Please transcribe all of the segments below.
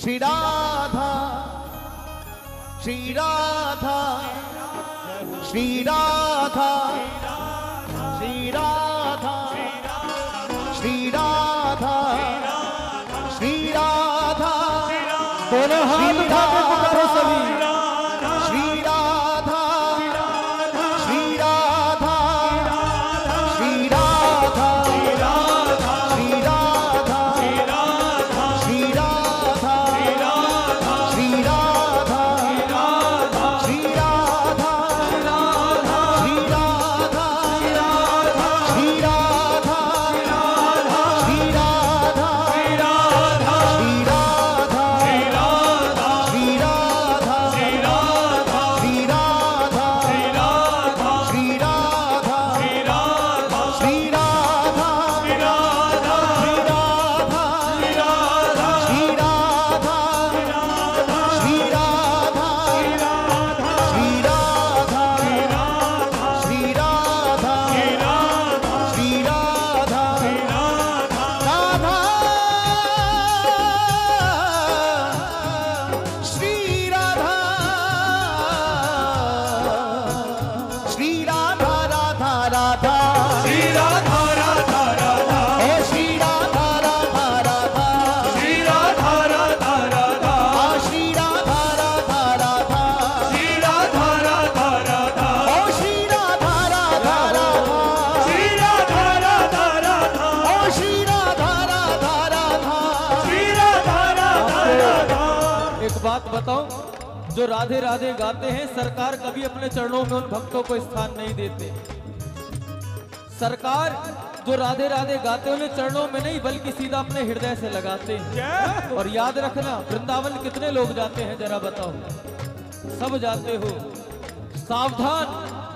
श्री राधा श्री राधा श्री राधा श्री राधा श्री राधा श्री राधा हाथ उठा के पुकारो सभी। बताओ जो राधे राधे गाते हैं सरकार कभी अपने चरणों में उन भक्तों को स्थान नहीं देते। सरकार जो राधे राधे गाते हैं उन्हें चरणों में नहीं बल्कि सीधा अपने हृदय से लगाते हैं। और याद रखना वृंदावन कितने लोग जाते हैं जरा बताओ। सब जाते हो। सावधान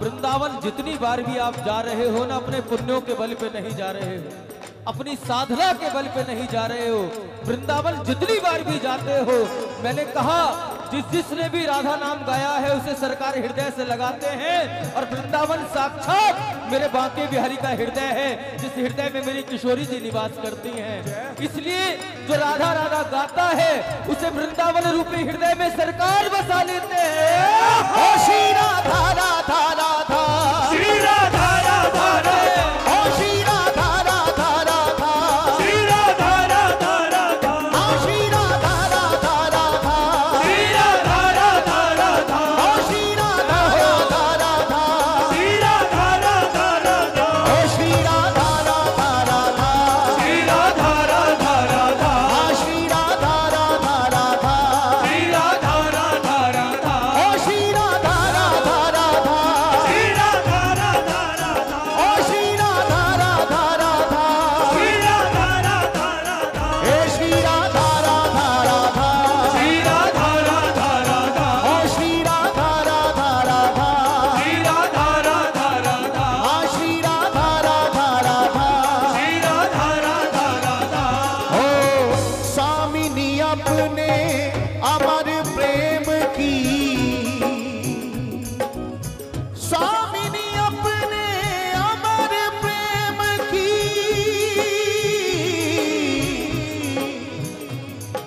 वृंदावन जितनी बार भी आप जा रहे हो ना अपने पुण्यों के बल पे नहीं जा रहे हो। अपनी साधना के बल पे नहीं जा रहे हो। वृंदावन जितनी बार भी जाते हो, मैंने कहा, जिस जिसने भी राधा नाम गाया है, उसे सरकार हृदय से लगाते हैं और वृंदावन साक्षात मेरे बांके बिहारी का हृदय है, जिस हृदय में मेरी किशोरी जी निवास करती हैं। इसलिए जो राधा राधा गाता है, उसे वृंदावन रूपी हृदय में सरकार बसा लेते हैं। राधा राधा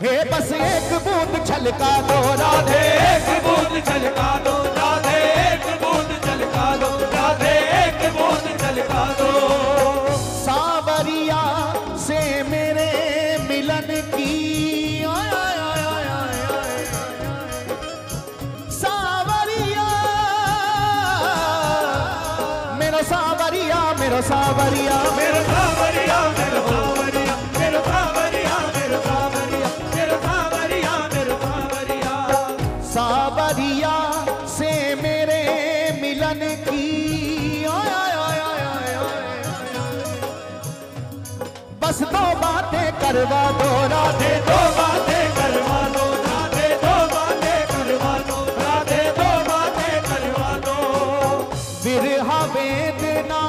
हे बस एक बूंद छलका दो राधे। एक बूंद छलका दो राधे। एक बूंद छलका दो राधे। एक बूंद छलका दो। सावरिया से मेरे मिलन की। सावरिया मेरा सावरिया मेरा सावरिया मेरा करवा दो राधे, दो बातें करवा दो, राधे, दो बातें करवा दो, राधे, दो बातें करवा दो। वेदना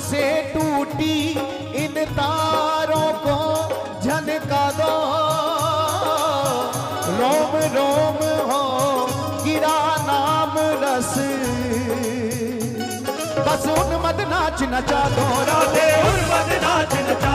से टूटी इन तारों को झनका दो। रोम रोम हो, गिरा नाम रस। बस उन्मद नाच नचा दो, राधे उन्मद नाच नाच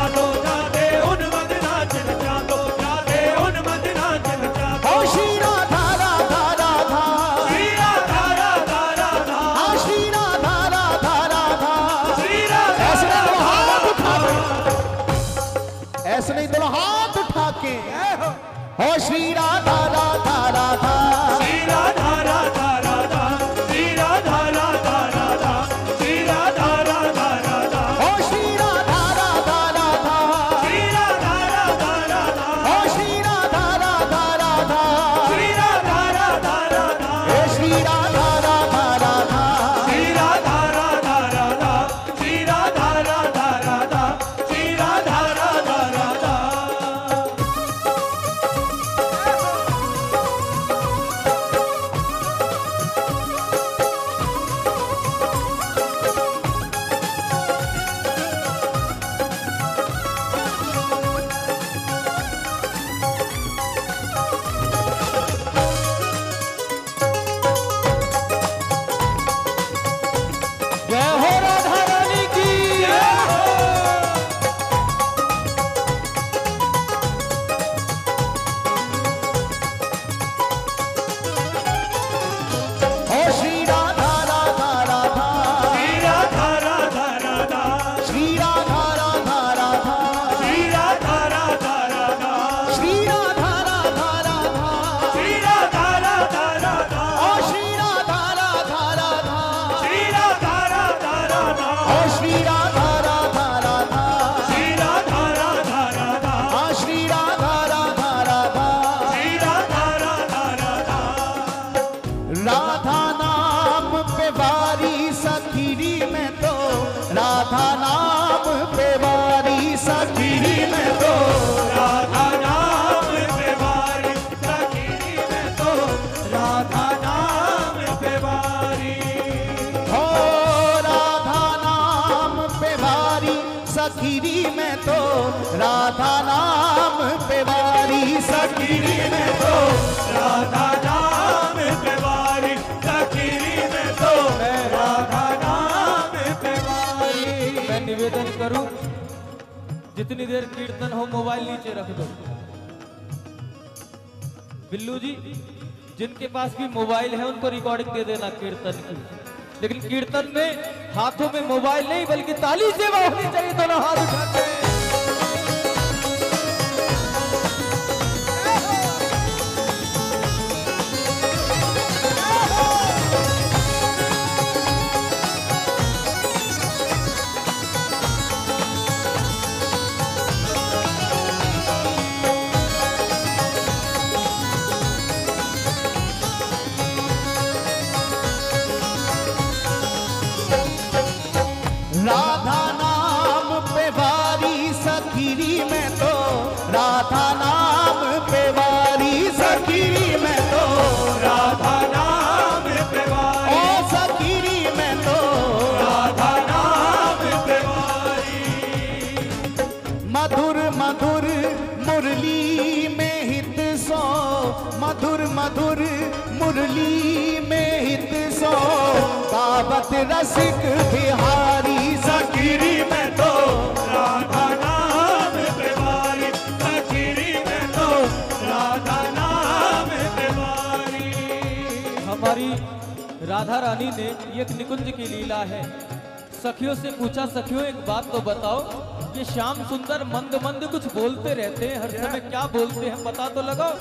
सखीरी में तो राधा नाम पे बारी सखीरी में तो राधा नाम पे बारी सखी में तो राधा नाम पे बारी मैं निवेदन करूँ, जितनी देर कीर्तन हो, मोबाइल नीचे रख दो। बिल्लू जी, जिनके पास भी मोबाइल है, उनको रिकॉर्डिंग दे देना कीर्तन की। लेकिन कीर्तन में हाथों में मोबाइल नहीं बल्कि ताली सेवा होनी चाहिए दोनों हाथ उठा के रसिक बिहारी सखीरी में तो राधा नाम में तो राधा नाम हमारी राधा रानी ने एक निकुंज की लीला है। सखियों से पूछा सखियों एक बात तो बताओ। ये श्याम सुंदर मंद मंद कुछ बोलते रहते हैं। हर समय क्या बोलते हैं पता तो लगाओ।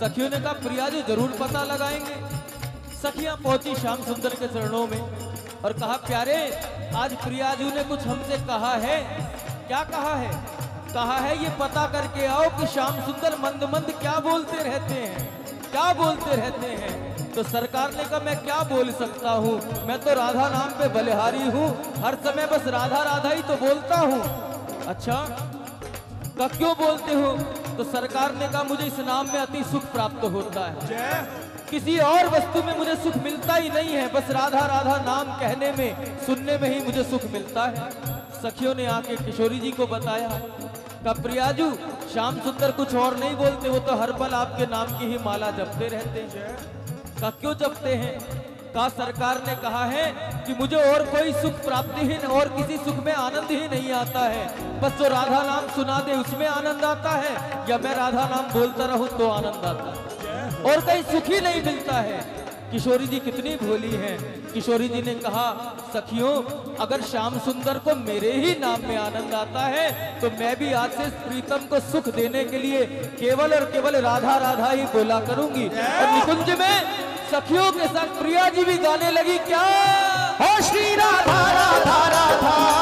सखियों ने कहा प्रिया जी ज़रूर पता लगाएँगे। सखियाँ पहुँची श्याम सुंदर के चरणों में और कहा, प्यारे, आज प्रियाजू ने कुछ हमसे कहा है। क्या कहा है? कहा है ये पता करके आओ कि श्याम सुंदर मंद मंद क्या बोलते रहते हैं, क्या बोलते रहते हैं? तो सरकार ने कहा, मैं क्या बोल सकता हूँ? मैं तो राधा नाम पे बलिहारी हूँ, हर समय बस राधा राधा ही तो बोलता हूँ। अच्छा क्यों बोलते हो? तो सरकार ने कहा, मुझे इस नाम में अति सुख प्राप्त होता है। किसी और वस्तु में मुझे सुख मिलता ही नहीं है। बस राधा राधा नाम कहने में, सुनने में ही मुझे सुख मिलता है। सखियों ने आके किशोरी जी को बताया का प्रियाजू, श्याम सुंदर कुछ और नहीं बोलते, वो तो हर पल आपके नाम की ही माला जपते रहते हैं। का क्यों जपते हैं? का सरकार ने कहा है कि मुझे और कोई सुख प्राप्ति ही और किसी सुख में आनंद ही नहीं आता है। बस जो राधा नाम सुना दे, उसमें आनंद आता है। या मैं राधा नाम बोलता रहूँ तो आनंद आता है। और कहीं सुखी नहीं मिलता है। किशोरी जी कितनी भोली हैं। किशोरी जी ने कहा, सखियों, अगर श्याम सुंदर को मेरे ही नाम में आनंद आता है तो मैं भी आज से प्रीतम को सुख देने के लिए केवल और केवल राधा राधा ही बोला करूँगी। और निकुंज में सखियों के साथ प्रिया जी भी गाने लगी, क्या? ओ श्री राधा राधा राधा।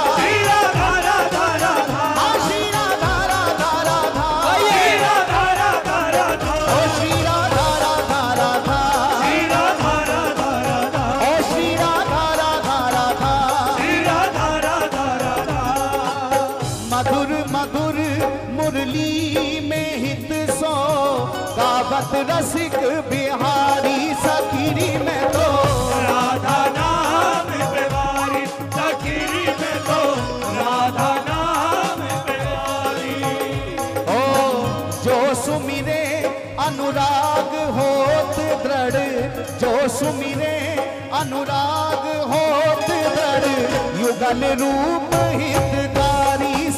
युगल रूप हितकारी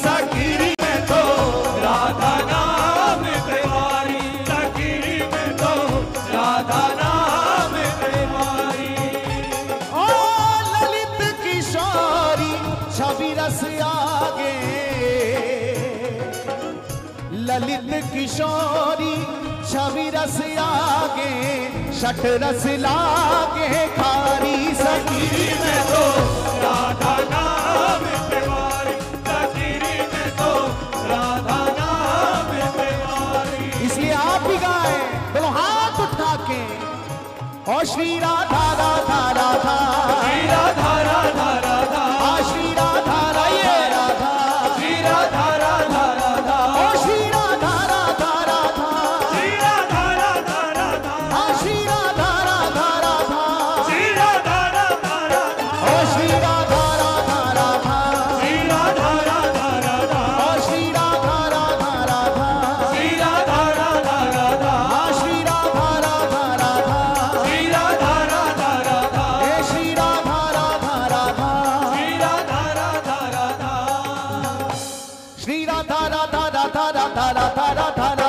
में तो राधा नाम में तो राधा नाम ओ ललित किशोरी, छवि रस आगे। ललित किशोरी, छवि रस आगे। शठ रस लागे खारी सखी में तो श्री राधा राधा राधा श्री राधा राधा